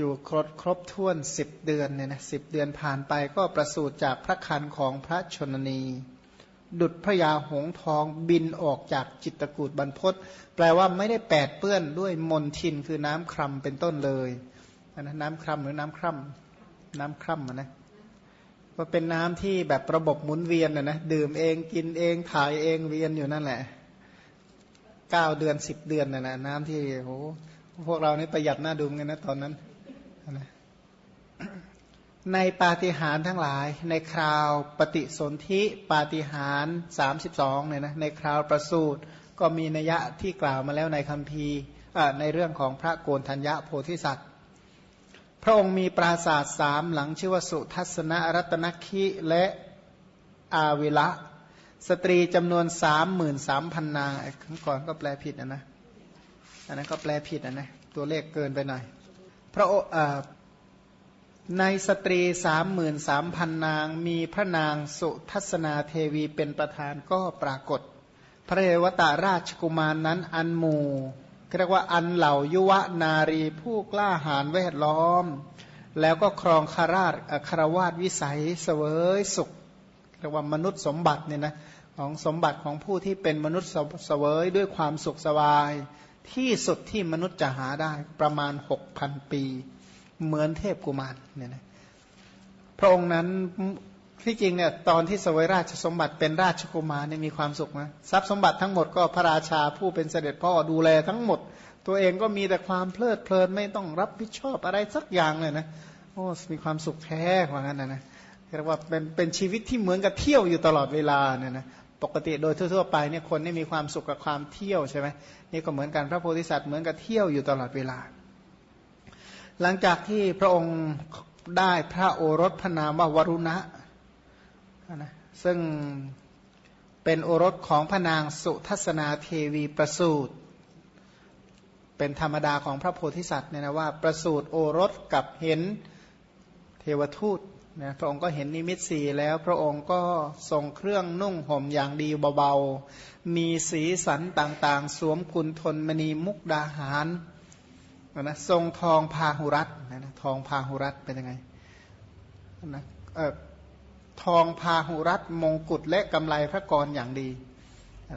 อยู่ครบครบถ้วนสิบเดือนเนี่ยนะสิบเดือนผ่านไปก็ประสูติจากพระคันของพระชนนี ดุดพระยาหงทองบินออกจากจิตกูดบรรพศแปลว่าไม่ได้แปดเปื้อนด้วยมนทินคือน้ำครัมเป็นต้นเลยนะน้ำครัมหรือน้ำคร่ำน้ำคร่ำนะก็เป็นน้ำที่แบบระบบหมุนเวียนนะนะดื่มเองกินเองถ่ายเองเวียนอยู่นั่นแหละเก้าเดือนสิบเดือนนะนะน้ำที่โหพวกเรานี่ประหยัดหน้าดูกันนะตอนนั้น นะในปาฏิหาริย์ทั้งหลาย ในคราวปฏิสนธิปาฏิหาริย์สามสิบสองเนี่ยนะในคราวประสูตรก็มีนัยะที่กล่าวมาแล้วในคัมภีร์ในเรื่องของพระโกนธัญญะโพธิสัตว์ พระองค์มีปราสาทสามหลังชื่อว่าสุทัศนรัตนคิและอาวิละ สตรีจำนวนสามหมื่นสามพันนาครั้งก่อนก็แปลผิดนะนะอันนั้นก็แปลผิดนะนะตัวเลขเกินไปหน่อย พระในสตรีสามหมื่นสามพันนางมีพระนางสุทัศนาเทวีเป็นประธานก็ปรากฏ พระเทวตาราชกุมารนนั้นอันหมู่เรียกว่าอันเหล่ายุวนารีผู้กล้าหาญแวดล้อม แล้วก็ครองคาราชคารวาสวิสัยเสวยสุขเรียกว่ามนุษย์สมบัติเนี่ยนะของสมบัติของผู้ที่เป็นมนุษย์เสวยด้วยความสุขสบาย ที่สุดที่มนุษย์จะหาได้ประมาณหกพันปี เหมือนเทพกุมารเนี่ยนะพระองค์นั้นที่จริงเนี่ยตอนที่สวยราชสมบัติเป็นราชกุมารเนี่ยมีความสุขนะทรัพย์สมบัติทั้งหมดก็พระราชาผู้เป็นเสด็จพ่อดูแลทั้งหมด ตัวเองก็มีแต่ความเพลิดเพลินไม่ต้องรับผิดชอบอะไรสักอย่างเลยนะโอ้มีความสุขแท้กว่านั้นนะนะเรียกว่าเป็นเป็นชีวิตที่เหมือนกับเที่ยวอยู่ตลอดเวลาเนี่ยนะ ปกติโดยทั่วๆไปเนี่ยคนนี่มีความสุขกับความเที่ยวใช่ไหมนี่ก็เหมือนกันพระโพธิสัตว์เหมือนกับเที่ยวอยู่ตลอดเวลา หลังจากที่พระองค์ได้พระโอรสพระนามว่าวรุณะนะซึ่งเป็นโอรสของพระนางสุทัศนาเทวีประสูตรเป็นธรรมดาของพระโพธิสัตว์เนี่ยนะว่าประสูตรโอรสกับเห็นเทวทูต นะพระองค์ก็เห็นนิมิตสีแล้วพระองค์ก็ทรงเครื่องนุ่งห่มอย่างดีเบาๆ มีสีสันต่างๆ สวมกุลทนมณีมุกดาหารนะทรงทองพาหุรัตนะทองพาหุรัตเป็นยังไงนะเออทองพาหุรัตมงกุฎและกำไลพระกรอย่างดี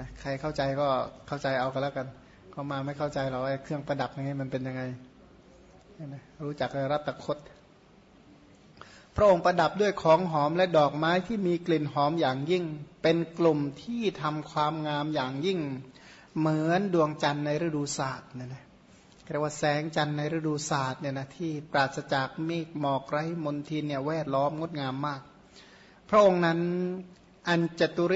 นะใครเข้าใจก็เข้าใจเอากันแล้วกัน ก็มาไม่เข้าใจหรอไอ้เครื่องประดับอย่างนี้มันเป็นยังไงนะรู้จักรัตคต พระองค์ประดับด้วยของหอมและดอกไม้ที่มีกลิ่นหอมอย่างยิ่ง เป็นกลุ่มที่ทำความงามอย่างยิ่ง เหมือนดวงจันทร์ในฤดูศาสตร์เนี่ยนะเรียกว่าแสงจันทร์ในฤดูศาสตร์เนี่ยนะที่ปราศจากเมฆหมอกไร้มนทินเนี่ยแวดล้อมงดงามมาก พระองค์นั้นอันจตุร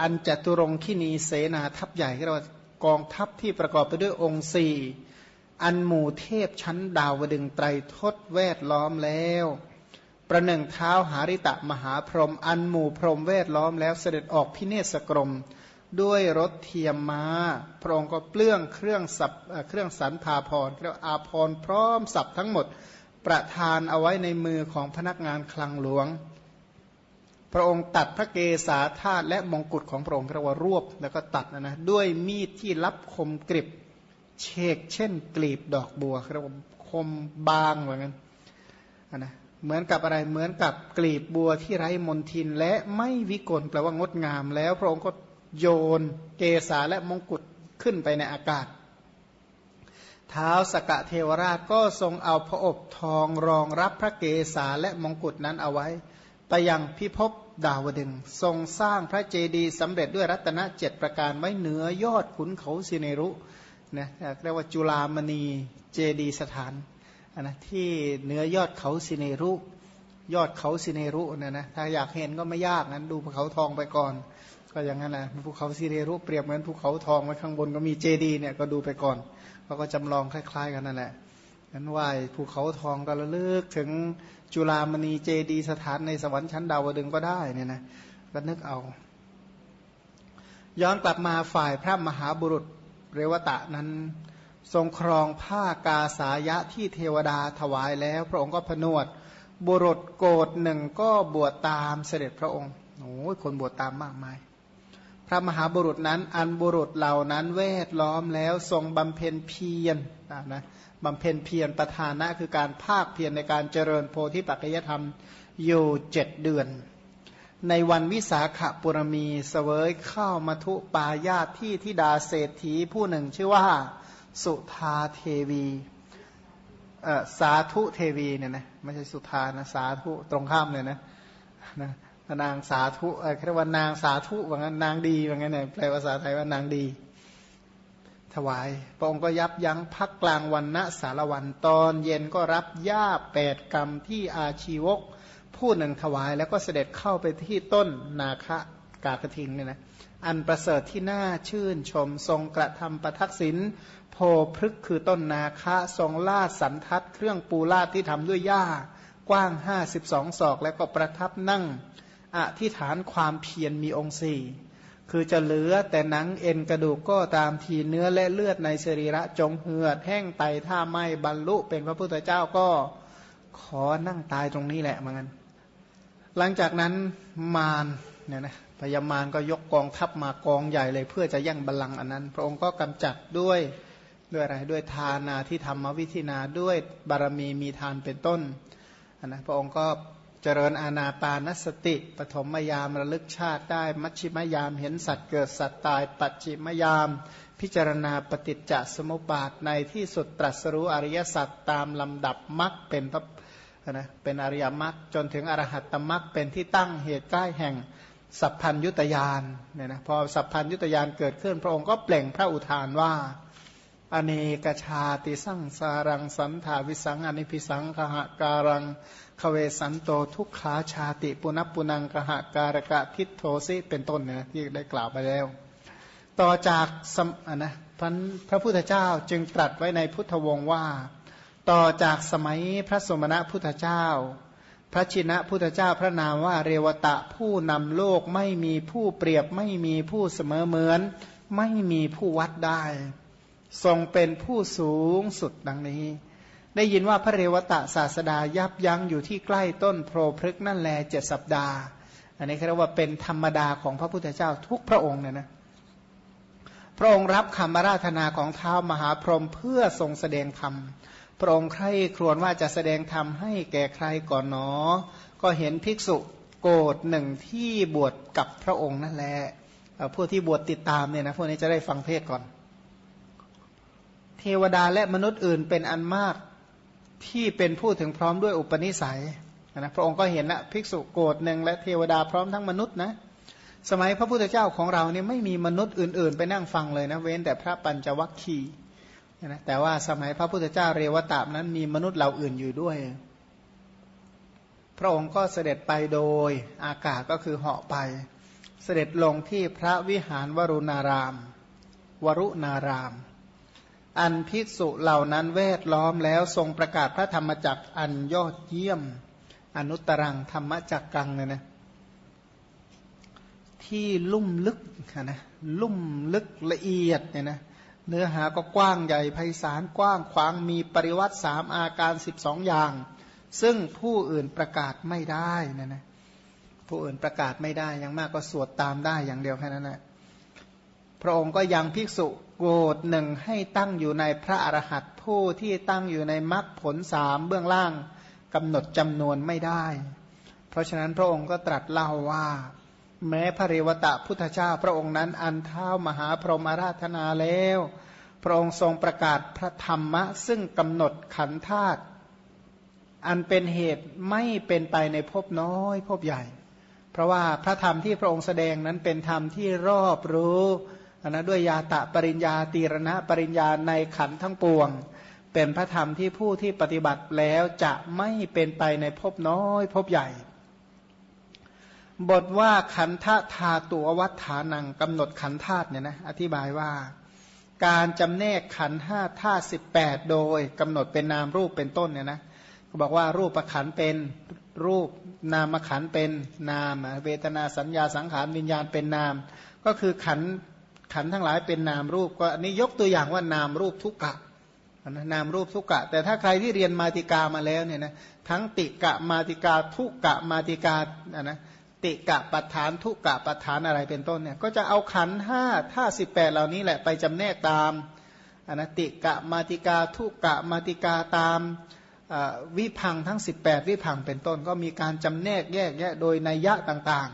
อันจตุรงคินีเสนาทัพใหญ่เรียกว่ากองทัพที่ประกอบไปด้วยองค์สี่อันหมู่เทพชั้นดาวดึงไตรทศแวดล้อมแล้ว ประหนึ่งเท้าหาริตะมหาพรหมอันหมู่พรหมเวทล้อมแล้วเสด็จออกพิเนศกรม ด้วยรถเทียมมาพระองค์ก็เปลื้องเครื่องสับเครื่องสันพาพรเรียกอาพรพร้อมสับทั้งหมด ประทานเอาไว้ในมือของพนักงานคลังหลวง พระองค์ตัดพระเกศาธาตุและมงกุฎของพระองค์เรียกว่ารวบแล้วก็ตัดนะนะด้วยมีดที่รับคมกริบเชกเช่นกลีบดอกบัวเรียกว่าคมบางเหมือนกันนะ เหมือนกับอะไรเหมือนกับกลีบบัวที่ไร้มนทินและไม่วิกลแปลว่างดงาม แล้วพระองค์ก็โยนเกษาและมงกุฎขึ้นไปในอากาศ เท้าสกะเทวราชก็ทรงเอาพระอบทองรองรับพระเกศาและมงกุฎนั้นเอาไว้ ไปยังพิภพดาวดึงทรงสร้างพระเจดีย์สำเร็จด้วยรัตนเจ็ดประการไว้เหนือยอดขุนเขาสิเนรุนะเรียกว่าจุลามณีเจดีสถาน นะที่เนื้อยอดเขาสิเนรุ ยอดเขาสิเนรุเนี่ยนะถ้าอยากเห็นก็ไม่ยากนั้นดูภูเขาทองไปก่อน ก็อย่างนั้นแหละภูเขาสิเนรุเปรียบเหมือนภูเขาทองไว้ข้างบนก็มีเจดีเนี่ยก็ดูไปก่อนเขาก็จำลองคล้าย ๆ กันนั่นแหละนั้นไหวภูเขาทองก็ระลึกถึงจุลามณีเจดีสถานในสวรรค์ชั้นดาวดึงก็ได้เนี่ยนะก็นึกเอา ย้อนกลับมาฝ่ายพระมหาบุรุษเรวตะนั้น ทรงครองผ้ากาสายะที่เทวดาถวายแล้ว พระองค์ก็ผนวด บุรุษโกดหนึ่งก็บวชตามเสด็จพระองค์โอ้ยคนบวชตามมากมาย พระมหาบุรุษนั้นอันบุรุษเหล่านั้นเวทล้อมแล้วทรงบำเพ็ญเพียรนะบำเพ็ญเพียรประธานะคือการภาคเพียรในการเจริญโพธิปัจจยธรรมอยู่เจ็ดเดือน ในวันวิสาขบุรมีสเสวยข้าวมัทุปายาตที่ทิดาเศรษฐีผู้หนึ่งชื่อว่า สุธาเทวีสาธุเทวีเนี่ยนะไม่ใช่สุธานะสาธุตรงข้ามเลยนะนะนางสาธุเออเรียกว่านางสาธุว่างั้นนางดีว่างั้นเนี่ยแปลภาษาไทยว่านางดี ถวาย พระองค์ก็ยับยั้งพักกลางวันณสารวันตอนเย็นก็รับหญ้าแปดกรรมที่อาชีวก ผู้หนึ่งถวายแล้วก็เสด็จเข้าไปที่ต้นนาคะ กากระทิงเนี่ยนะอันประเสริฐที่น่าชื่นชมทรงกระทำประทักษิณโพพฤกคือต้นนาคะทรงลาดสันทัดเครื่องปูลาดที่ทำด้วยหญ้ากว้างห้าสิบสองศอก แล้วก็ประทับนั่งอธิฐานความเพียรมีองค์สี่คือจะเหลือแต่หนังเอ็นกระดูกก็ตามทีเนื้อและเลือดในสรีระจงเหือดแห้งไปถ้าไม่บรรลุเป็นพระพุทธเจ้าก็ขอนั่งตายตรงนี้แหละเหมือนกันหลังจากนั้นมารเนี่ยนะ พญามารก็ยกกองทัพมากองใหญ่เลย เพื่อจะย่งบัลลังก์อันนั้น พระองค์ก็กำจัดด้วยด้วยอะไรด้วยทานาที่ทำมาวิธินาด้วยบารมีมีทานเป็นต้นนะพระองค์ก็เจริญอาณาปานสติ ปฐมยามระลึกชาติได้ มัชชิมยามเห็นสัตว์เกิดสัตว์ตาย ปัจฉิมยาม พิจารณาปฏิจจสมุปบาทในที่สุดตรัสรู้อริยสัจตามลำดับมรรคเป็นพระนะเป็นอริยมรรคจนถึงอรหัตตมรรคเป็นที่ตั้งเหตุใกล้แห่ง สัพพัญยุตยานเนี่ยนะพอสัพพัญยุตยานเกิดขึ้น พระองค์ก็เปล่งพระอุทานว่า อเนกชาติสั่งสารังสันถาวิสังอนิพิสังขหาการังคเวสันโตทุกขาชาติปุณปุนังกหาการกะทิโทสิเป็นต้นเนี่ยที่ได้กล่าวไปแล้ว ต่อจากสมนะพระพุทธเจ้าจึงตรัสไว้ในพุทธวงศ์ว่า ต่อจากสมัยพระสมณะพุทธเจ้า พระชินะพุทธเจ้าพระนามว่าเรวตะผู้นำโลกไม่มีผู้เปรียบไม่มีผู้เสมอเหมือน ไม่มีผู้วัดได้ ทรงเป็นผู้สูงสุดดังนี้ ได้ยินว่าพระเรวตะศาสดายับยั้งอยู่ที่ใกล้ต้นโพรพฤกนั่นแลเจ็ดสัปดาห์ อันนี้เรียกว่าเป็นธรรมดาของพระพุทธเจ้าทุกพระองค์เนี่ยนะพระองค์รับคำราธนาของเท้ามหาพรหมเพื่อทรงแสดงธรรม พระองค์ใคร่ครวญว่าจะแสดงธรรมให้แก่ใครก่อนหนอ ก็เห็นภิกษุโกรธหนึ่งที่บวชกับพระองค์นั่นแหละพวกที่บวชติดตามเนี่ยนะพวกนี้จะได้ฟังเทศก่อน เทวดาและมนุษย์อื่นเป็นอันมากที่เป็นผู้ถึงพร้อมด้วยอุปนิสัยนะพระองค์ก็เห็นละภิกษุโกรธหนึ่งและเทวดาพร้อมทั้งมนุษย์นะสมัยพระพุทธเจ้าของเราเนี่ยไม่มีมนุษย์อื่น ๆ ไปนั่งฟังเลยนะ เว้นแต่พระปัญจวัคคีย์ นะแต่ว่าสมัยพระพุทธเจ้าเรวตามนั้นมีมนุษย์เหล่าอื่นอยู่ด้วย พระองค์ก็เสด็จไปโดยอากาศก็คือเหาะไป เสด็จลงที่พระวิหารวรุณาราม วรุณาราม อันภิกษุเหล่านั้นเวทล้อมแล้วทรงประกาศพระธรรมจักรอันยอดเยี่ยม อนุตรังธรรมจักกังเนี่ยนะที่ลุ่มลึกนะลุ่มลึกละเอียดเนี่ยนะ เนื้อหาก็กว้างใหญ่ไพศาลกว้างขวางมีปริวัติสามอาการสิบสองอย่าง ซึ่งผู้อื่นประกาศไม่ได้นะนะผู้อื่นประกาศไม่ได้ยังมากก็สวดตามได้อย่างเดียวแค่นั้นแหละพระองค์ก็ยังภิกษุโกรธหนึ่งให้ตั้งอยู่ในพระอรหันต์ผู้ที่ตั้งอยู่ในมรรคผลสามเบื้องล่างกำหนดจำนวนไม่ได้ เพราะฉะนั้นพระองค์ก็ตรัสเล่าว่า แม้พระเรวตะพุทธเจ้าพระองค์นั้นอันเท้ามหาพรหมาราธนาแล้ว พระองค์ทรงประกาศพระธรรมะ ซึ่งกำหนดขันธาตุอันเป็นเหตุไม่เป็นไปในภพน้อยภพใหญ่ เพราะว่าพระธรรมที่พระองค์แสดงนั้นเป็นธรรมที่รอบรู้นะด้วยยาตะปริญญาตีรณะปริญญาในขันทั้งปวง เป็นพระธรรมที่ผู้ที่ปฏิบัติแล้วจะไม่เป็นไปในภพน้อยภพใหญ่ บทว่าขันธาธาตัววัฏฐานังกำหนดขันธาตุเนี่ยนะอธิบายว่า การจำแนกขันห้าธาตุสิบแปดโดยกำหนดเป็นนามรูปเป็นต้นเนี่ยนะเขาบอกว่ารูปประขันเป็นรูปนามขันเป็นนาม เวทนาสัญญาสังขารวิญญาณเป็นนาม ก็คือขันขันทั้งหลายเป็นนามรูปก็อันนี้ยกตัวอย่างว่านามรูปทุกกะนามรูปทุกกะ แต่ถ้าใครที่เรียนมาติกามาแล้วเนี่ยนะทั้งติกะมาติกาทุกกะมาติกาอะนะ ติกะปัฏฐานทุกะปัฏฐานอะไรเป็นต้นเนี่ยก็จะเอาขันห้าท่าสิบแปดเหล่านี้แหละไปจำแนกตามอนติกะมาติกาทุกะมาติกาตามวิพังทั้ง 18 วิพังเป็นต้นก็มีการจำแนกแยกแยะโดยนัยยะต่าง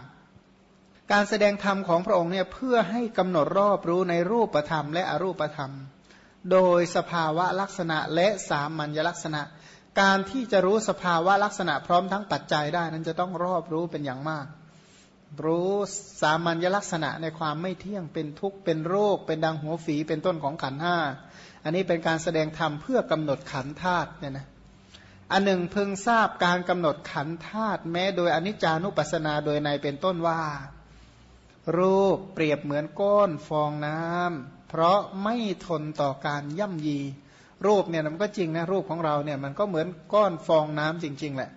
ๆ การแสดงธรรมของพระองค์เนี่ยเพื่อให้กำหนดรอบรู้ในรูปธรรมและอรูปธรรม โดยสภาวะลักษณะและสามัญลักษณะ การที่จะรู้สภาวะลักษณะพร้อมทั้งปัจจัยได้นั้นจะต้องรอบรู้เป็นอย่างมาก รู้สามัญลักษณะในความไม่เที่ยงเป็นทุกข์เป็นโรค เป็นดังหัวฝีเป็นต้นของขันห้าอันนี้เป็นการแสดงธรรมเพื่อกำหนดขันธาตุเนี่ยนะอันหนึ่งพึงทราบการกำหนดขันธาตุแม้โดยอนิจจานุปัสสนาโดยในเป็นต้นว่า รูปเปรียบเหมือนก้อนฟองน้ำเพราะไม่ทนต่อการย่ำยี รูปเนี่ยมันก็จริงนะรูปของเราเนี่ยมันก็เหมือนก้อนฟองน้ำจริง ๆ แหละ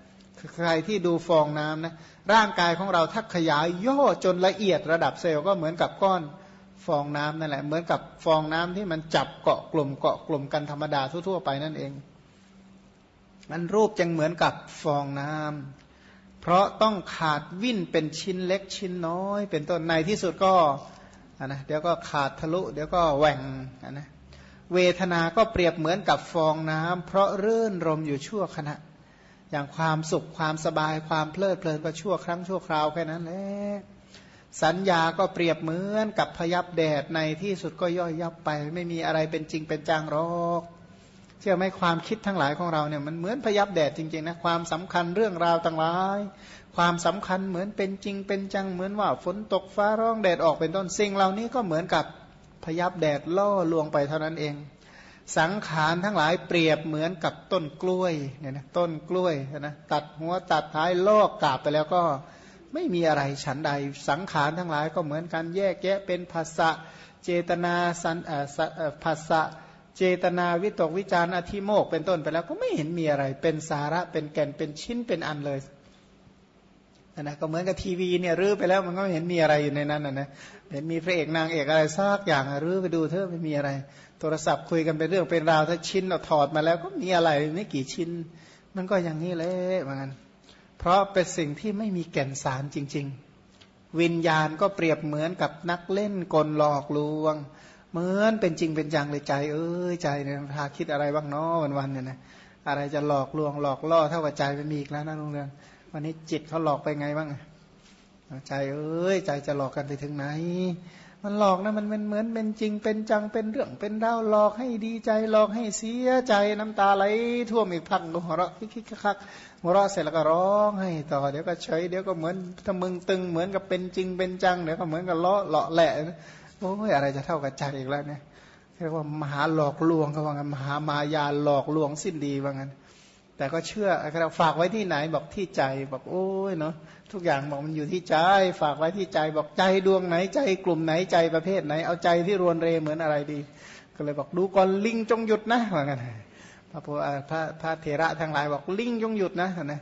ใครที่ดูฟองน้ำนะร่างกายของเราถ้าขยายย่อจนละเอียดระดับเซลล์ก็เหมือนกับก้อนฟองน้ำนั่นแหละ เหมือนกับฟองน้ำที่มันจับเกาะกลุ่มเกาะกลุ่มกันธรรมดาทั่วๆไปนั่นเองมันรูปจึงเหมือนกับฟองน้ำเพราะต้องขาดวิ่นเป็นชิ้นเล็กชิ้นน้อย เป็นต้นในที่สุดก็นะเดี๋ยวก็ขาดทะลุ เดี๋ยวก็แหว่งนะ เวทนาก็เปรียบเหมือนกับฟองน้ำเพราะรื่นรมอยู่ชั่วขณะ อย่างความสุขความสบายความเพลิดเพลินก็ชั่วครั้งชั่วคราวแค่นั้นแหละสัญญาก็เปรียบเหมือนกับพยับแดดในที่สุดก็ย่อยยับไป ไม่มีอะไรเป็นจริงเป็นจังหรอกเชื่อไหมความคิดทั้งหลายของเราเนี่ยมันเหมือนพยับแดดจริงๆนะความสำคัญเรื่องราวต่างหลาย ความสำคัญเหมือนเป็นจริงเป็นจังเหมือนว่าฝนตกฟ้าร้องแดดออกเป็นต้นสิ่งเหล่านี้ก็เหมือนกับ พยับแดดล่อลวงไปเท่านั้นเอง สังขารทั้งหลายเปรียบเหมือนกับต้นกล้วยเนี่ยนะต้นกล้วยนะตัดหัวตัดท้ายลอกกาบไปแล้วก็ไม่มีอะไรฉันใด สังขารทั้งหลายก็เหมือนกันแยกแยะเป็นภาษะเจตนาสันภาษะเจตนาวิตกวิจารณ์อธิโมกเป็นต้นไปแล้วก็ไม่เห็นมีอะไร เป็นสาระเป็นแก่นเป็นชิ้นเป็นอันเลย นะก็เหมือนกับทีวีเนี่ยรื้อไปแล้วมันก็ไม่เห็นมีอะไรอยู่ในนั้นนะนะเห็นมีพระเอกนางเอกอะไรซากอย่างรื้อไปดูเถอะไม่มีอะไร โทรศัพท์คุยกันเป็นเรื่องเป็นราวถ้าชิ้นเราถอดมาแล้วก็มีอะไรไม่กี่ชิ้น มันก็อย่างนี้เลยเหมือนกันเพราะเป็นสิ่งที่ไม่มีแก่นสารจริง ๆ วิญญาณก็เปรียบเหมือนกับนักเล่นกลหลอกลวง เหมือนเป็นจริงเป็นจังเลยใจ เอ้ยใจเนี่ยพาคิดอะไรบ้างเนาะวันวันเนี่ยนะอะไรจะหลอกลวงหลอกล่อเท่ากับใจไม่มีอีกแล้วนะลุงเรือง วันนี้จิตเขาหลอกไปไงบ้างใจเอ้ยใจจะหลอกกันไปถึงไหน มันหลอกนะมันเป็นเหมือนเป็นจริงเป็นจังเป็นเรื่องเป็นดาหลอกให้ดีใจหลอกให้เสียใจน้ำตาไหลท่วมอีกพักก็หัวเราะคิกคักหัวเราะเสร็จแล้วก็ร้องให้ต่อเดี๋ยวก็เฉยเดี๋ยวก็เหมือนถ้ามึงตึงเหมือนกับเป็นจริงเป็นจังเดี๋ยวก็เหมือนกับเลาะเลาะแหละโอ้ยอะไรจะเท่ากับใจอีกแล้วเนี่ยเรียกว่ามหาหลอกลวงเขาว่างั้นมหามายาหลอกลวงสิ้นดีว่างั้น แต่ก็เชื่อเราฝากไว้ที่ไหนบอกที่ใจบอกโอ้ยเนาะทุกอย่างบอกมันอยู่ที่ใจ ฝากไว้ที่ใจบอกใจดวงไหนใจกลุ่มไหนใจประเภทไหน เอาใจที่รวนเรเหมือนอะไรดี ก็เลยบอกดูก่อนลิงจงหยุดนะว่างั้นพระพระพระเถระทั้งหลายบอกลิงจงหยุดนะนะ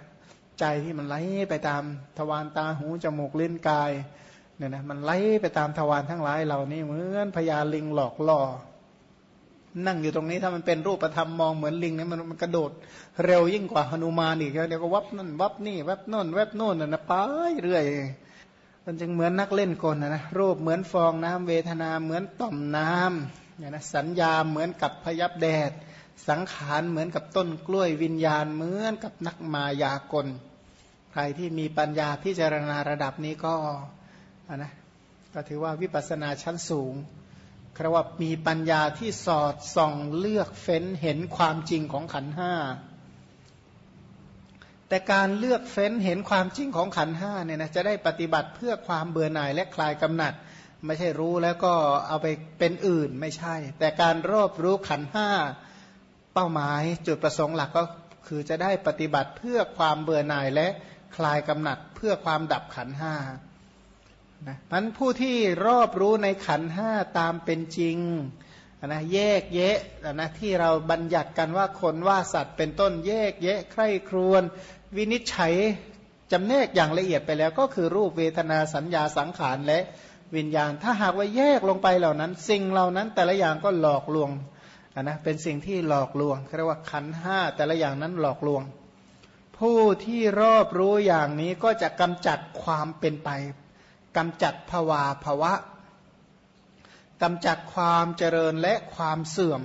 ใจที่มันไหลไปตามทวารตาหูจมูกลิ้นกายเนี่ยนะมันไหลไปตามทวารทั้งหลายเหล่านี้เหมือนพญาลิงหลอกล่อ นั่งอยู่ตรงนี้ถ้ามันเป็นรูปธรรมมองเหมือนลิงเนี่ยมันมันกระโดดเร็วยิ่งกว่าหนุมานอีกเดี๋ยวก็วับนั่นวับนี่วับโน่นวับโน่นนะไปเรื่อยมันจึงเหมือนนักเล่นกลนะนะรูปเหมือนฟองน้ำเวทนาเหมือนต่อมน้ำเนี่ยนะสัญญาเหมือนกับพยับแดด สังขารเหมือนกับต้นกล้วยวิญญาณเหมือนกับนักมายากล ใครที่มีปัญญาพิจารณาระดับนี้ก็นะก็ถือว่าวิปัสสนาชั้นสูง ครว่ามีปัญญาที่สอดส่องเลือกเฟ้นเห็นความจริงของขันห้า แต่การเลือกเฟ้นเห็นความจริงของขันห้าเนี่ยนะจะได้ปฏิบัติเพื่อความเบื่อหน่ายและคลายกำหนัด ไม่ใช่รู้แล้วก็เอาไปเป็นอื่นไม่ใช่ แต่การรอบรู้ขันห้าเป้าหมายจุดประสงค์หลักก็คือจะได้ปฏิบัติเพื่อความเบื่อหน่ายและคลายกำหนัด เพื่อความดับขันห้า นะมันผู้ที่รอบรู้ในขันห้าตามเป็นจริงนะแยกแยะนะที่เราบัญญัติกันว่าคนว่าสัตว์เป็นต้นแยกแยะใคร่ครวน วินิจฉัยจำแนกอย่างละเอียดไปแล้ว ก็คือรูปเวทนาสัญญาสังขารและวิญญาณ ถ้าหากว่าแยกลงไปเหล่านั้น สิ่งเหล่านั้นแต่ละอย่างก็หลอกลวงนะเป็นสิ่งที่หลอกลวงเรียกว่าขันห้าแต่ละอย่างนั้นหลอกลวง ผู้ที่รอบรู้อย่างนี้ก็จะกำจัดความเป็นไป กำจัดภวาภวะกำจัดความเจริญและความเสื่อม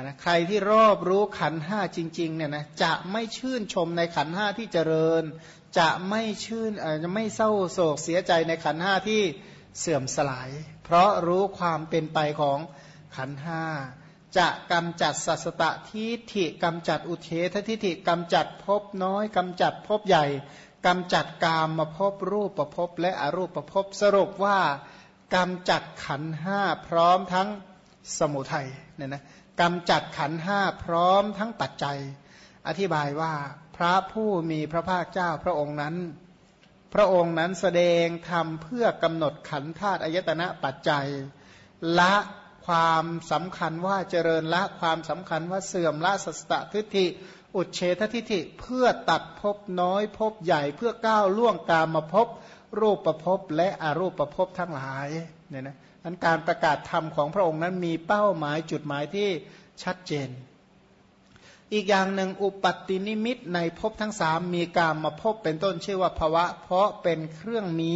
นะใครที่รอบรู้ขันห้าจริงๆเนี่ยนะจะไม่ชื่นชมในขันห้าที่เจริญ จะไม่ชื่นจะไม่เศร้าโศกเสียใจในขันห้าที่เสื่อมสลาย เพราะรู้ความเป็นไปของขันห้าจะกำจัดสัสตะทิฏฐิกำจัดอุเทททิฏฐิกำจัดภพน้อยกำจัดภพใหญ่ กำจัดกามมาพบรูปประพบและอรูปประพบสรุปว่ากำจัดขันห้าพร้อมทั้งสมุทัยเนี่ยนะกำจัดขันห้าพร้อมทั้งปัจจัย อธิบายว่าพระผู้มีพระภาคเจ้าพระองค์นั้น พระองค์นั้นแสดงธรรมเพื่อกำหนดขันธาตุอายตนะปัจจัย ละความสำคัญว่าเจริญละความสำคัญว่าเสื่อมละสัสตทิฏฐิ อุเฉททิฐิเพื่อตัดภพน้อยภพใหญ่เพื่อก้าวล่วงกามมาภพรูปประพบและอรูปประพบทั้งหลายเนี่ยนะนั้นการประกาศธรรมของพระองค์นั้นมีเป้าหมายจุดหมายที่ชัดเจน อีกอย่างหนึ่งอุปัตินิมิตในภพทั้งสามมีการมาพบเป็นต้นชื่อว่าภวะ เพราะเป็นเครื่องมี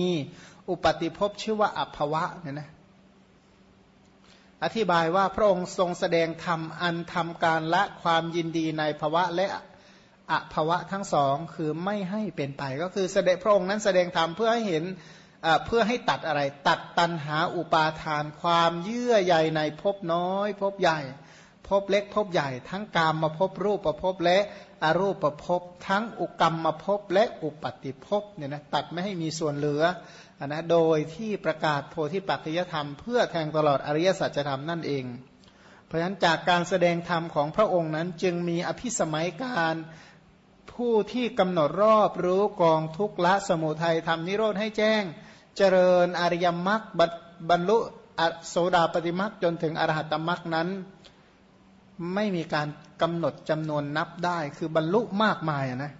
อุปติภพชื่อว่าอัภวะเนี่ยนะ อธิบายว่าพระองค์ทรงแสดงธรรมอันทำการละความยินดีในภวะและอภวะทั้งสองคือไม่ให้เป็นไป ก็คือแสดงพระองค์นั้นแสดงธรรมเพื่อให้เห็นเพื่อให้ตัดอะไร ตัดตันหาอุปาทาน ความเยื่อใยในภพน้อยภพใหญ่ภพเล็กภพใหญ่ ทั้งกามมาภพรูปประภพและอรูปประภพทั้งอุกรรมมาภพและอุปติภพเนี่ยนะตัดไม่ให้มีส่วนเหลือ นะโดยที่ประกาศโพธิปัจจยธรรม เพื่อแทงตลอดอริยสัจธรรมนั่นเอง เพราะฉะนั้นจากการแสดงธรรมของพระองค์นั้นจึงมีอภิสมัยการผู้ที่กำหนดรอบรู้กองทุกละสมุทัยทำนิโรธให้แจ้ง เจริญอริยมรรคบรรลุโสดาปฏิมรรคจนถึงอรหัตมรรคนั้น ไม่มีการกำหนดจำนวนนับได้ คือบรรลุมากมายนะ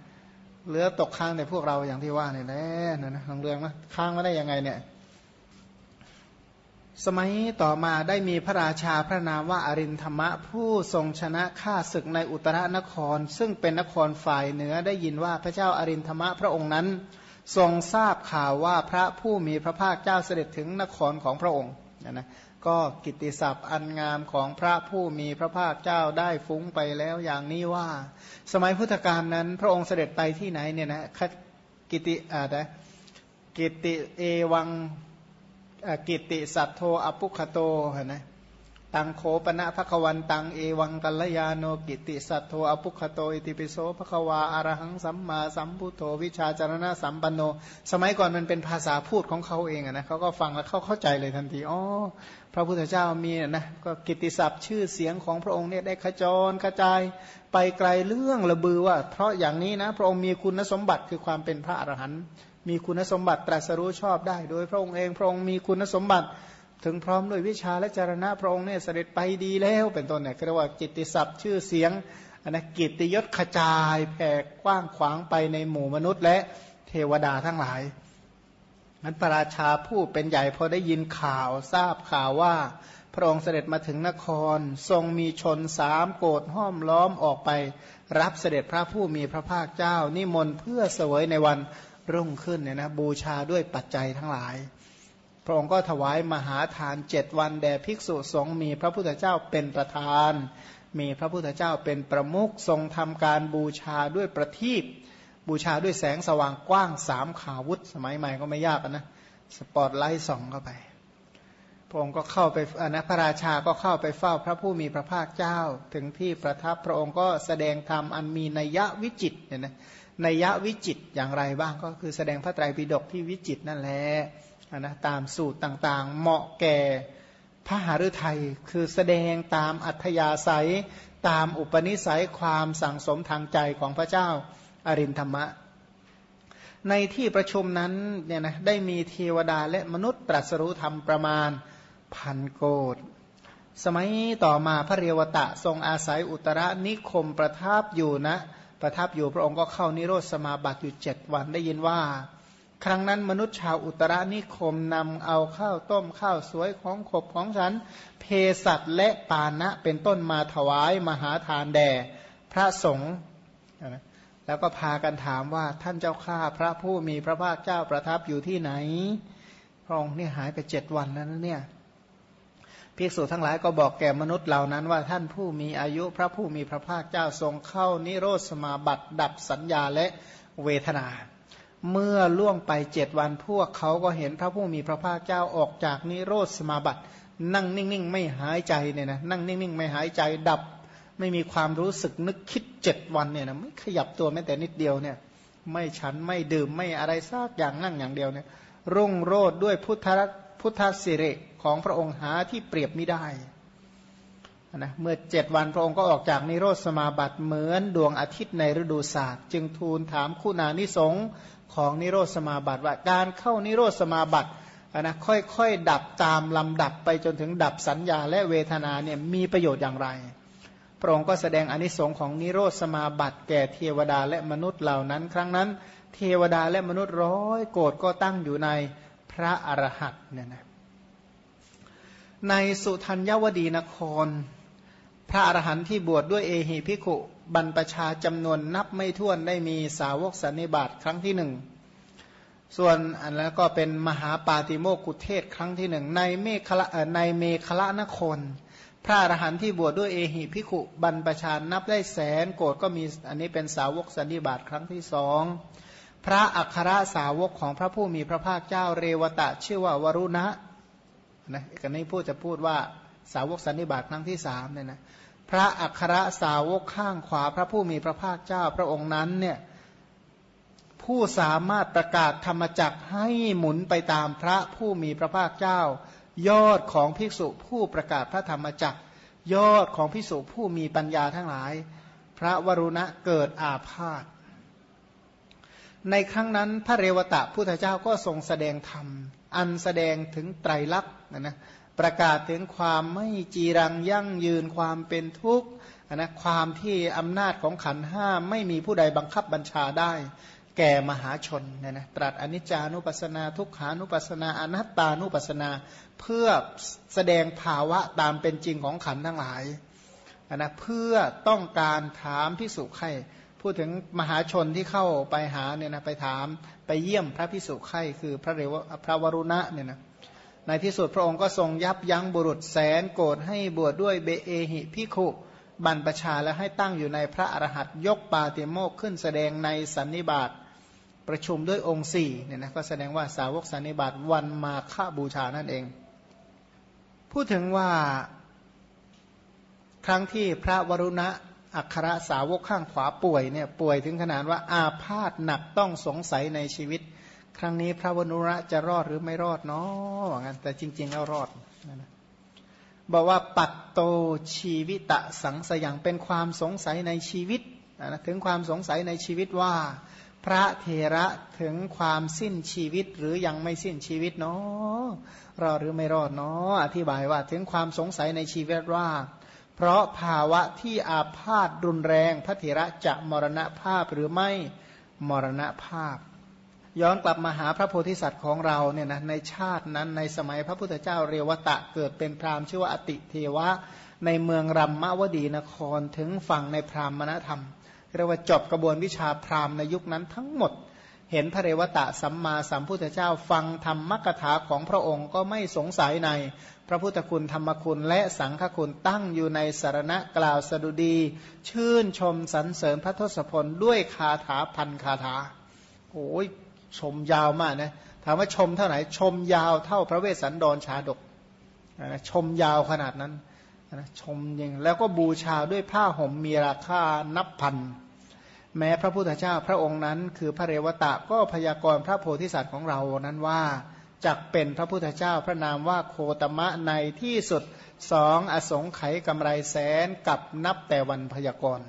เหลือตกค้างในพวกเราอย่างที่ว่าเนี่ยแหละนะนะเรื่องนะค้างมาได้ยังไงเนี่ย สมัยต่อมาได้มีพระราชาพระนามว่าอรินธรรมะ ผู้ทรงชนะข้าศึกในอุตรนคร ซึ่งเป็นนครฝ่ายเหนือได้ยินว่าพระเจ้าอรินธรรมะพระองค์นั้น ทรงทราบข่าวว่าพระผู้มีพระภาคเจ้าเสด็จถึงนครของพระองค์นะนะ ก็กิตติศัพท์อันงามของพระผู้มีพระภาคเจ้าได้ฟุ้งไปแล้วอย่างนี้ว่า สมัยพุทธกาลนั้น พระองค์เสด็จไปที่ไหนเนี่ยนะกิติอ่านะกิติเอวังกิติสัตโทอปุคโตนะ ตังโคปนะภควันตังเอวังกัลยาโนกิติสัตโทอปุคโตอิติปิโสภควาอารหังสัมมาสัมพุทโธวิชาจารณะสัมปันโน สมัยก่อนมันเป็นภาษาพูดของเขาเองนะเขาก็ฟังแล้วเขาเข้าใจเลยทันทีอ๋อพระพุทธเจ้ามีนะก็กิติศัพท์ชื่อเสียงของพระองค์เนี่ยได้ขจรกระจายไปไกลเรื่องระบือว่า เพราะอย่างนี้นะพระองค์มีคุณสมบัติคือความเป็นพระอรหันต์มีคุณสมบัติตรัสรู้ชอบได้ โดยพระองค์เองพระองค์มีคุณสมบัติ ถึงพร้อมด้วยวิชาและจารณะพระองค์เนี่ยเสด็จไปดีแล้วเป็นต้นเนี่ยเรียกว่ากิตติศัพท์ชื่อเสียงอนนะกิตติยศขจายแผ่กว้างขวางไปในหมู่มนุษย์ และเทวดาทั้งหลายนั้นพระราชาผู้เป็นใหญ่พอได้ยินข่าวทราบข่าวว่า พระองค์เสด็จมาถึงนคร ทรงมีชนสามโกดห้อมล้อมออกไป รับเสด็จพระผู้มีพระภาคเจ้า นิมนต์เพื่อเสวยในวันรุ่งขึ้นเนี่ยนะบูชาด้วยปัจจัยทั้งหลาย พระองค์ก็ถวายมหาทานเจ็ดวันแด่ภิกษุสงฆ์มีพระพุทธเจ้าเป็นประธาน มีพระพุทธเจ้าเป็นประมุขทรงทำการบูชาด้วยประทีปบูชาด้วยแสงสว่างกว้างสามขาวุธ สมัยใหม่ก็ไม่ยากนะสปอตไลท์ส่องเข้าไป พระองค์ก็เข้าไปนะพระราชาก็เข้าไปเฝ้าพระผู้มีพระภาคเจ้า ถึงที่ประทับพระองค์ก็แสดงธรรมอันมีนัยยะวิจิตเนี่ยนะนัยยะวิจิตอย่างไรบ้างก็คือแสดงพระไตรปิฎกที่วิจิตนั่นแหละ นะตามสูตรต่างๆ เหมาะแก่พระหฤทัยคือแสดงตามอัธยาศัย ตามอุปนิสัยความสั่งสมทางใจของพระเจ้าอารินธรรมะ ในที่ประชุมนั้นเนี่ยนะได้มีเทวดาและมนุษย์ตรัสรู้ธรรมประมาณพันโกดสมัยต่อมาพระเรวตะทรงอาศัยอุตรนิคมประทับอยู่นะ ประทับอยู่พระองค์ก็เข้านิโรธสมาบัติอยู่เจ็ดวันได้ยินว่า ครั้งนั้นมนุษย์ชาวอุตรนิคมนำเอาข้าวต้มข้าวสวยของขบของฉัน เพสัตและปานะเป็นต้นมาถวายมหาทานแด่พระสงฆ์แล้วก็พากันถามว่าท่านเจ้าข้าพระผู้มีพระภาคเจ้าประทับอยู่ที่ไหน พระองค์นี่หายไปเจ็ดวันแล้วนะเนี่ยพภิกษุทั้งหลายก็บอกแก่มนุษย์เหล่านั้นว่าท่านผู้มีอายุพระผู้มีพระภาคเจ้าทรงเข้านิโรธสมาบัติดับสัญญาและเวทนา เมื่อล่วงไปเจ็ดวันพวกเขาก็เห็นพระผู้มีพระภาคเจ้าออกจากนิโรธสมาบัติ นั่งนิ่งๆ ไม่หายใจเนี่ยนะนั่งนิ่งๆ ไม่หายใจดับ ไม่มีความรู้สึกนึกคิดเจ็ดวันเนี่ยนะไม่ขยับตัวแม้แต่นิดเดียวเนี่ย ไม่ฉันไม่ดื่มไม่อะไรซากอย่างนั่งอย่างเดียวเนี่ย รุ่งโรดด้วยพุทธพุทธสิริของพระองค์หาที่เปรียบไม่ได้นะเมื่อเจ็ดวันพระองค์ก็ออกจากนิโรธสมาบัติเหมือนดวงอาทิตย์ในฤดูศาสตร์ จึงทูลถามคุณานิสง ของนิโรธสมาบัติว่าการเข้านิโรธสมาบัตินะค่อยๆ ดับตามลำดับไปจนถึงดับสัญญาและเวทนาเนี่ยมีประโยชน์อย่างไร พระองค์ก็แสดงอนิสงค์ของนิโรธสมาบัติ แก่เทวดาและมนุษย์เหล่านั้น ครั้งนั้น เทวดาและมนุษย์ร้อยโกรธก็ตั้งอยู่ในพระอรหันต์เนี่ยนะในสุทัญญวดีนคร พระอรหันต์ที่บวชดด้วยเอหิพิขุ บรรพชาจำนวนนับไม่ถ้วนได้มีสาวกสันนิบาตครั้งที่หนึ่งส่วนอันแล้วก็เป็นมหาปาติโมกุเทศครั้งที่หนึ่งในเมฆละในเมฆละนคร พระอรหันต์ที่บวชดด้วยเอหิพิขุบรรพชานับได้แสนโกดก็มีอันนี้เป็นสาวกสันนิบาตครั้งที่สองพระอัครสาวกของพระผู้มีพระภาคเจ้าเรวตะชื่อว่าวรุณะนะกันนี้พูดจะพูดว่าสาวกสันนิบาตครั้งที่สามเนี่ยนะ พระอัครสาวกข้างขวาพระผู้มีพระภาคเจ้าพระองค์นั้นเนี่ยผู้สามารถประกาศธรรมจักให้หมุนไปตามพระผู้มีพระภาคเจ้า ยอดของภิกษุผู้ประกาศพระธรรมจักยอดของภิกษุผู้มีปัญญาทั้งหลาย พระวรุณะเกิดอาพาธในครั้งนั้นพระเรวตะพุทธเจ้าก็ทรงแสดงธรรม อันแสดงถึงไตรลักษณ์นะนะ ประกาศถึงความไม่จีรังยั่งยืนความเป็นทุกข์นะความที่อำนาจของขันห้าไม่มีผู้ใดบังคับบัญชาได้ แก่มหาชนเนี่ยนะตรัสอนิจจานุปัสสนาทุกขานุปัสสนาอนัตตานุปัสสนา เพื่อแสดงภาวะตามเป็นจริงของขันทั้งหลายนะเพื่อต้องการถามพิสุไข่พูดถึงมหาชนที่เข้าไปหาเนี่ยนะไปถามไปเยี่ยมพระพิสุไข่คือพระเรวพระวรุณะเนี่ยนะ ในที่สุดพระองค์ก็ทรงยับยั้งบุรุษแสนโกรธให้บวชดด้วยเบเอหิพิขุบรรพชาและให้ตั้งอยู่ในพระอรหัตยกปาติโมกขึ้นแสดงในสันนิบาตประชุมด้วยองค์สี่เนี่ยนะก็แสดงว่าสาวกสันนิบาตวันมาฆบูชานั่นเอง พูดถึงว่าครั้งที่พระวรุณะอัครสาวกข้างขวาป่วยเนี่ยป่วยถึงขนาดว่าอาพาธหนักต้องสงสัยในชีวิต ครั้งนี้พระวนุระจะรอดหรือไม่รอดเนาะว่างั้นแต่จริงๆแล้วรอดนะบอกว่าปัตโตชีวิตะสังสยังเป็นความสงสัยในชีวิตนะถึงความสงสัยในชีวิตว่า พระเทระถึงความสิ้นชีวิตหรือยังไม่สิ้นชีวิตเนาะรอดหรือไม่รอดเนาะอธิบายว่าถึงความสงสัยในชีวิตว่า เพราะภาวะที่อาพาธรุนแรง พระเถระจะมรณภาพหรือไม่มรณภาพ ย้อนกลับมาหาพระโพธิสัตว์ของเราเนี่ยนะในชาตินั้นในสมัยพระพุทธเจ้าเรวตะเกิดเป็นพราหมณ์ชื่อว่าอติเทวะ ในเมืองรัมมวดีนครถึงฝั่งในพราหมณธรรมเรียกว่าจบกระบวนวิชาพราหมณ์ในยุคนั้นทั้งหมด เห็นพระเรวตะสัมมาสัมพุทธเจ้าฟังธรรมกถาของพระองค์ก็ไม่สงสัยในพระพุทธคุณธรรมคุณและสังฆคุณตั้งอยู่ในสารณะกล่าวสดุดี ชื่นชมสรรเสริญพระทศพลด้วยคาถาพันคาถาโอ้ย ชมยาวมากนะถามว่าชมเท่าไหร่ชมยาวเท่าพระเวสสันดรชาดกนะชมยาวขนาดนั้นนะชมยิงแล้วก็บูชาด้วยผ้าห่มมีราคานับพัน แม้พระพุทธเจ้าพระองค์นั้น คือพระเรวตะก็พยากรณ์พระโพธิสัตว์ของเรานั้นว่าจักเป็นพระพุทธเจ้าพระนามว่าโคตมะในที่สุดสองอสงไขยกำไรแสนกับนับแต่วันพยากรณ์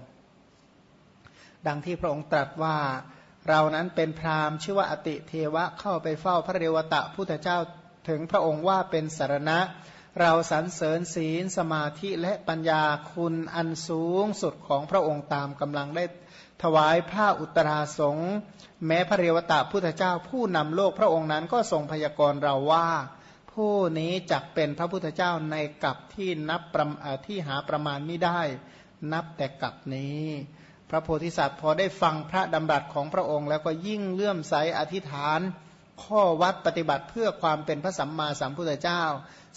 ดังที่พระองค์ตรัสว่า เรานั้นเป็นพราหมณ์ชื่อว่าอติเทวะเข้าไปเฝ้าพระเรวตะพุทธเจ้าถึงพระองค์ว่าเป็นสารณะ เราสรรเสริญศีลสมาธิและปัญญาคุณอันสูงสุดของพระองค์ตามกำลังได้ถวายผ้าอุตราสงแม้พระเรวตะพุทธเจ้าผู้นำโลกพระองค์นั้นก็ทรงพยากรณ์เราว่า ผู้นี้จักเป็นพระพุทธเจ้าในกับที่นับที่หาประมาณไม่ได้ นับแต่กับนี้ พระโพธิสัตว์พอได้ฟังพระดำรัสของพระองค์ แล้วก็ยิ่งเลื่อมใสอธิษฐาน ข้อวัดปฏิบัติเพื่อความเป็นพระสัมมาสัมพุทธเจ้า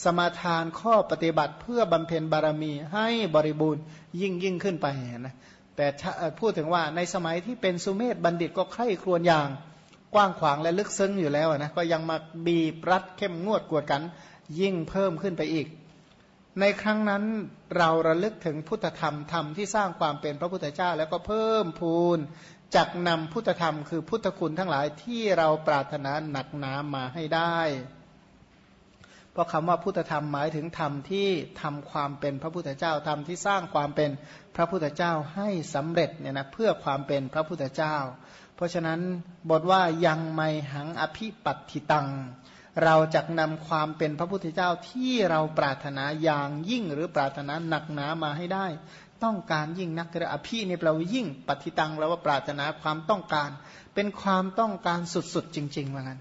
สมาทานข้อปฏิบัติเพื่อบำเพ็ญบารมีให้บริบูรณ์ยิ่งยิ่งขึ้นไปนะแต่พูดถึงว่าในสมัยที่เป็นสุเมธบัณฑิตก็ใคร่ครวญอย่างกว้างขวางและลึกซึ้งอยู่แล้วนะก็ยังมาบีบรัดเข้มงวดกวดกันยิ่งเพิ่มขึ้นไปอีก ในครั้งนั้นเราระลึกถึงพุทธธรรมธรรมที่สร้างความเป็นพระพุทธเจ้า แล้วก็เพิ่มพูนจักนำพุทธธรรมคือพุทธคุณทั้งหลายที่เราปรารถนาหนักหนามาให้ได้ เพราะคำว่าพุทธธรรมหมายถึงธรรมที่ทำความเป็นพระพุทธเจ้าธรรมที่สร้างความเป็นพระพุทธเจ้าให้สำเร็จเนี่ยนะเพื่อความเป็นพระพุทธเจ้า เพราะฉะนั้นบทว่ายังไม่หังอภิปัติตัง เราจะนำความเป็นพระพุทธเจ้าที่เราปรารถนาอย่างยิ่ง หรือปรารถนาหนักหนามาให้ได้ ต้องการยิ่งนักเรอภินี่แปลว่ายิ่งปฏิตังแล้วว่าปรารถนาความต้องการ เป็นความต้องการสุดๆจริงๆเหมือนกัน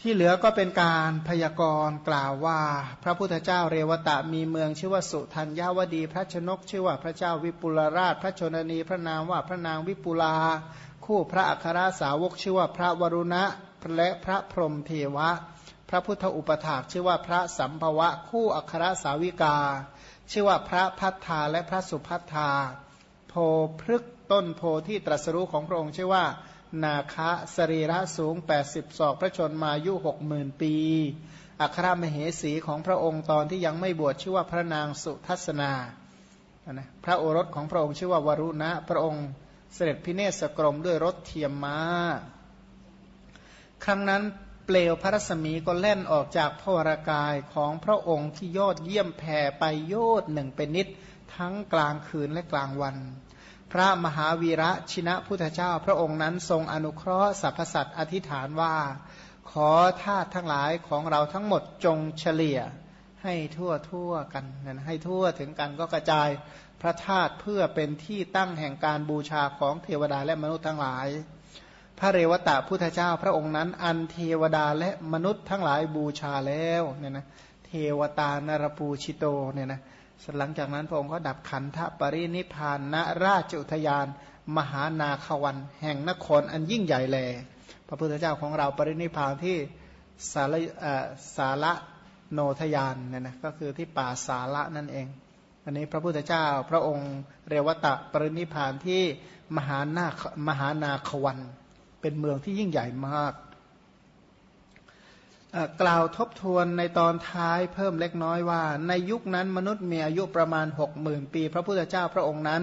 ที่เหลือก็เป็นการพยากรณ์กล่าวว่า พระพุทธเจ้าเรวตะมีเมืองชื่อว่าสุทัญญาวดี พระชนกชื่อว่าพระเจ้าวิปุลราช พระชนนีพระนามว่าพระนางวิปุลา คู่พระอัครสาวกชื่อว่าพระวรุณะ และพระพรหมเทวะ พระพุทธอุปถากชื่อว่าพระสัมภวะคู่อัครสาวิกา ชื่อว่าพระพัฒธาและพระสุพัฒธาโพพฤกต้นโพที่ตรัสรู้ของพระองค์ชื่อว่า นาคะสรีระสูง 80ศอกพระชนมายุหกหมื่นปี อัครมเหสีของพระองค์ตอนที่ยังไม่บวชชื่อว่าพระนางสุทัศนานะพระโอรสของพระองค์ชื่อว่าวรุณะพระองค์เสด็จพิเนศกรมด้วยรถเทียมมา้า ครั้งนั้นเปลวพระรัศมีก็แล่นออกจากพระวรากายของพระองค์ที่ยอดเยี่ยมแผ่ไปโยดหนึ่งเป็นนิด ทั้งกลางคืนและกลางวัน พระมหาวีระชินะพุทธเจ้า พระองค์นั้นทรงอนุเคราะห์สรรพสัตว์อธิษฐานว่า ขอทาตทั้งหลายของเราทั้งหมดจงเฉลี่ยให้ทั่วทั่วกันให้ทั่วถึงกันก็กระจายพระธาตุเพื่อเป็นที่ตั้งแห่งการบูชาของเทวดาและมนุษย์ทั้งหลาย พระเรวตะพุทธเจ้าพระองค์นั้น อันเทวดาและมนุษย์ทั้งหลายบูชาแล้วเนี่ยนะเทวตานรปูชิโตเนี่ยนะหลังจากนั้นพระองค์ก็ดับขันธปรินิพานณราชอุทยาน มหานาควัน แห่งนครอันยิ่งใหญ่แล พระพุทธเจ้าของเราปรินิพานที่สารสาระโนทยานเนี่ยนะก็คือที่ป่าสาระนั่นเอง อันนี้พระพุทธเจ้าพระองค์เรวตะปรินิพานที่มหานาคมหานาควัน เป็นเมืองที่ยิ่งใหญ่มาก กล่าวทบทวนในตอนท้ายเพิ่มเล็กน้อยว่า ในยุคนั้นมนุษย์มีอายุประมาณหกหมื่นปี พระพุทธเจ้าพระองค์นั้น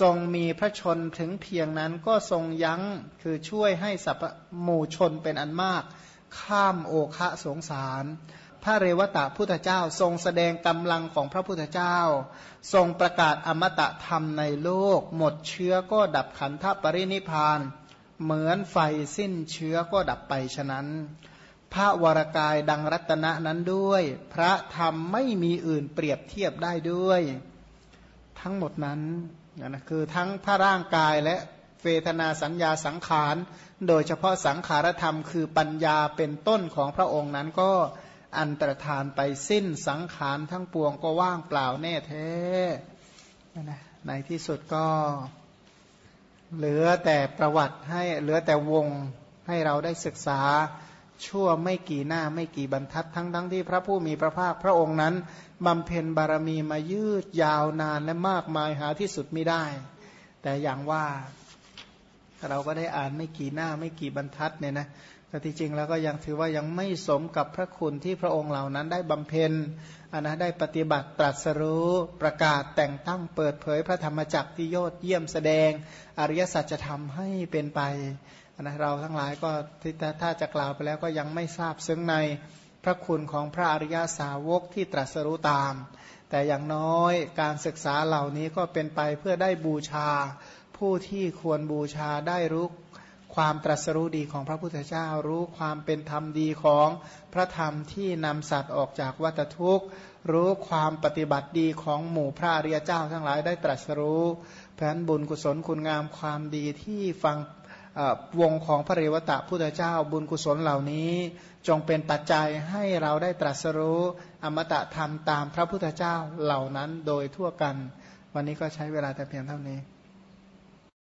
ทรงมีพระชนถึงเพียงนั้นก็ทรงยั้งคือช่วยให้สัพหมู่ชนเป็นอันมาก ข้ามโอคะสงสารพระเรวตะพุทธเจ้าทรงแสดงกำลังของพระพุทธเจ้า ทรงประกาศอมตะธรรมในโลก หมดเชื้อก็ดับขันธปรินิพาน เหมือนไฟสิ้นเชื้อก็ดับไปฉะนั้น พระวรกายดังรัตนะนั้นด้วย พระธรรมไม่มีอื่นเปรียบเทียบได้ด้วย ทั้งหมดนั้นนะคือทั้งพระร่างกายและเวทนาสัญญาสังขาร โดยเฉพาะสังขารธรรมคือปัญญาเป็นต้นของพระองค์นั้นก็อันตรธานไปสิ้นสังขารทั้งปวงก็ว่างเปล่าแน่แท้ ในที่สุดก็ เหลือแต่ประวัติให้เหลือแต่วงให้เราได้ศึกษาชั่วไม่กี่หน้าไม่กี่บรรทัดทั้งทั้งที่พระผู้มีพระภาคพระองค์นั้นบำเพ็ญบารมีมายืดยาวนานและมากมายหาที่สุดไม่ได้ แต่อย่างว่าเราก็ได้อ่านไม่กี่หน้าไม่กี่บรรทัดเนี่ยนะ แต่ที่จริงแล้วก็ยังถือว่ายังไม่สมกับพระคุณที่พระองค์เหล่านั้นได้บำเพ็ญอันนะได้ปฏิบัติตรัสรู้ประกาศแต่งตั้งเปิดเผยพระธรรมจักรที่ยอดเยี่ยมแสดง อริยสัจธรรมให้เป็นไปนะเราทั้งหลายก็ที่ถ้าจะกล่าวไปแล้วก็ยังไม่ทราบซึ้งในพระคุณของพระอริยสาวกที่ตรัสรู้ตาม แต่อย่างน้อยการศึกษาเหล่านี้ก็เป็นไปเพื่อได้บูชา ผู้ที่ควรบูชาได้รู้ ความตรัสรู้ดีของพระพุทธเจ้า รู้ความเป็นธรรมดีของพระธรรมที่นำสัตว์ออกจากวัฏทุกข์ รู้ความปฏิบัติดีของหมู่พระอริยเจ้า ทั้งหลายได้ตรัสรู้เพราะนั้นบุญกุศลคุณงามความดีที่ฟังวงของพระเรวตะพุทธเจ้า บุญกุศลเหล่านี้ จงเป็นปัจจัยให้เราได้ตรัสรู้อมตะธรรมตามพระพุทธเจ้าเหล่านั้นโดยทั่วกัน วันนี้ก็ใช้เวลาแต่เพียงเท่านี้